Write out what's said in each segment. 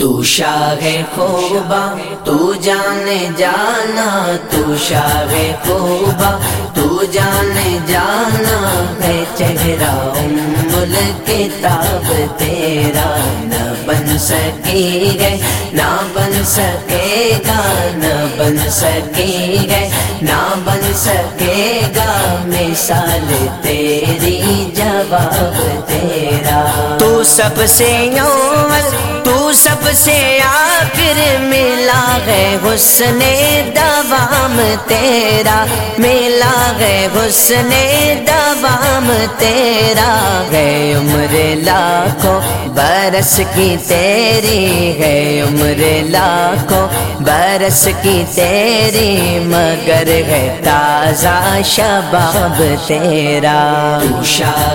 تو شاہ خوبا تو جانے جانا، تو شاہ خوبا تو جانے جانا، ہے چہرہ مل کتاب تیرا، نہ بن سکے گے نہ بن سکے گا نہ بن سکے گے نہ بن سکے گا مثال تیری، جواب تیرا۔ تو سب سے یوں تو سب سے آخر ملا گئے حسن دوام تیرا۔ ملا گئے حسن دوام تیرا۔ گئے عمر لاکھوں برس کی تیری۔ گئے عمر لاکھوں برس کی تیری۔ مگر ہے تازہ شباب تیرا۔ تو شاہ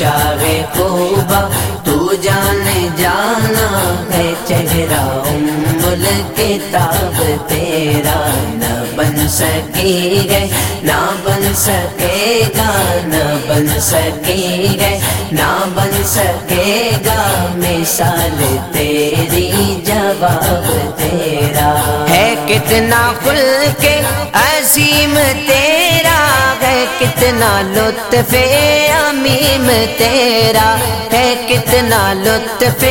شاہ خوبا تو جانے جانا ہے چہرہ مل کتاب، تیرا نہ بن سکے گے نہ بن سکے گا نہ بن سکے گے نہ بن سکے گا مثال تیری، جواب تیرا۔ ہے کتنا کھل کے عظیم تیرا۔ کتنا لطف امیم تیرا ہے کتنا لطف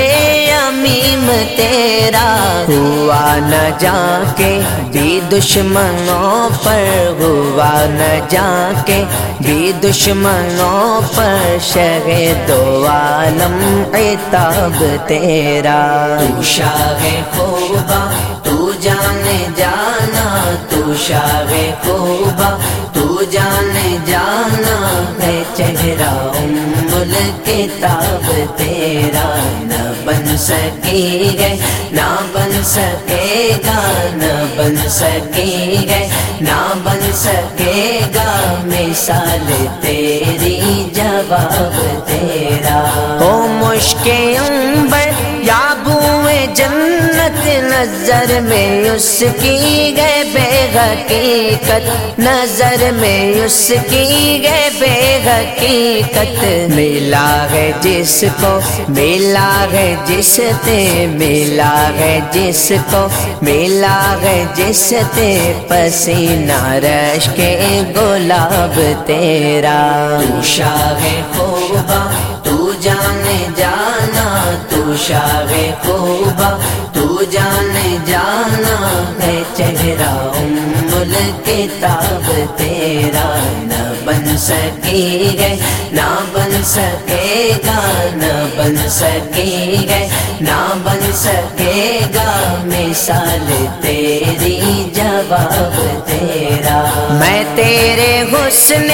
امیم تیرا ہوا نہ جا کے بھی دشمنوں پر، ہوا نہ جا کے بھی دشمنوں پر شہ دو عالم عتاب تیرا۔ تو شاہ خوبا تو جانے جانا، تو شاہ خوبا تو جانے چہرہ مل کتاب تیرا نہ بن سکے گے، نہ بن سکے گا، نہ بن سکے گے، نہ بن سکے گا مثال تیری، جواب تیرا۔ او مشکل یا بوئے جنت نظر میں اس کی گئے بے حقیقت، نظر میں اس کی گئے بے حقیقت۔ ملا ہے جس کو، ملا ہے جس تے ملا ہے جس کو، ملا ہے جس تے پسینہ رش کے گلاب تیرا۔ تو شاہ خوبا تو جانے جانا تو شاہ خوبا تو جانے جانا ہے چہرہ مل کتاب، تیرا نہ بن سکے گے نہ بن سکے گا نہ بن سکے گے نہ بن سکے گا مثال تیری جواب تیرا۔ میں تیرے حسن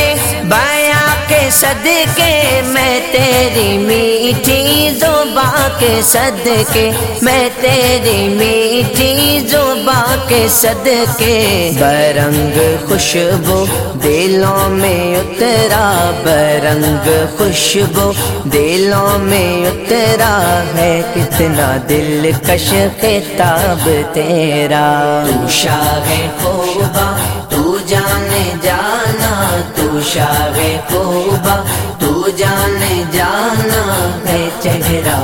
بیاں کے صدقے میں تیری میٹھی زباں کے صدقے میں تیری میٹھی زباں کے صدقے برنگ خوشبو دلوں میں اترا، برنگ خوشبو دلوں میں اترا ہے۔ کتنا دل کش خطاب تیرا۔ تو شاہ خوبا جانے جانا، تو شاہ خوبا تو جانے جانا ہے چہرہ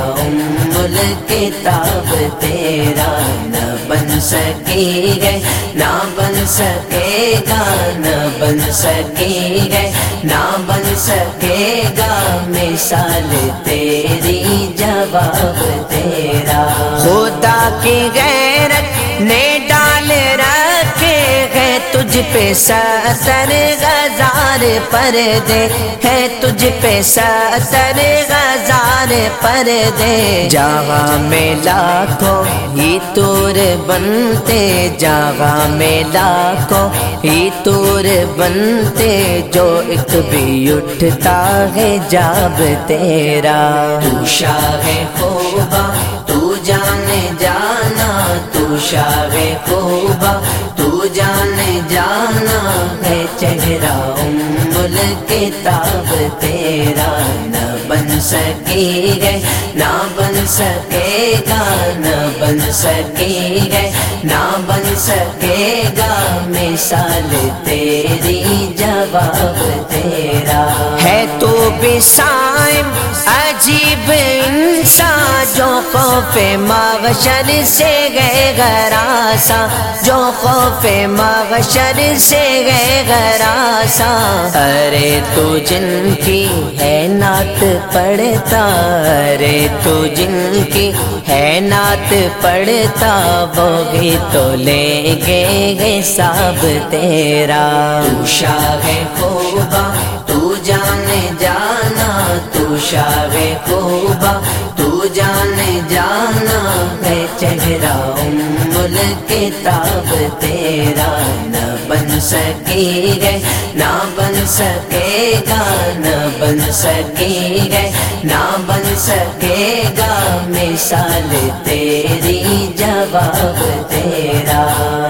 مل کتاب، تیرا نہ بن سکے گے نہ بن سکے گا نہ بن سکے گے نہ بن سکے گا مثال تیری جواب تیرا۔ خدا کی غیرت نے پہ ستر ہزار پر دے ہے تجھ پہ ستر ہزار پر دے جہاں میں لاکھوں ہی تور بنتے جہاں میں لاکھوں ہی تور بنتے، جو ایک بھی اٹھتا ہے جاب تیرا۔ تو شاہ خوبا تو جانے جانا، تو شاہ خوبا تو جانے جانا ہے چہرہ مل کتاب، تیرا نہ بن سکے گے نہ بن سکے گا نہ بن سکے گے نہ بن سکے گا مثال تیری جواب تیرا۔ ہے تو بھی سائم، عجیب انسان۔ خوف مغشر سے گئے گراسا جو خوف مغشر سے گئے گراسا ارے تو جن کی ہے نعت پڑھتا، ارے تو جن کی ہے نعت پڑھتا، وہ بھی تو لے گے گے سب تیرا۔ تو شاہ خوبا تو جانے جانا، تو شاہ خوبا تو جانا ہے چہرہ مل کتاب تیرا نہ بن سکے گے نہ بن سکے گا نہ بن سکے گے نہ بن سکے گا مثال تیری، جواب تیرا۔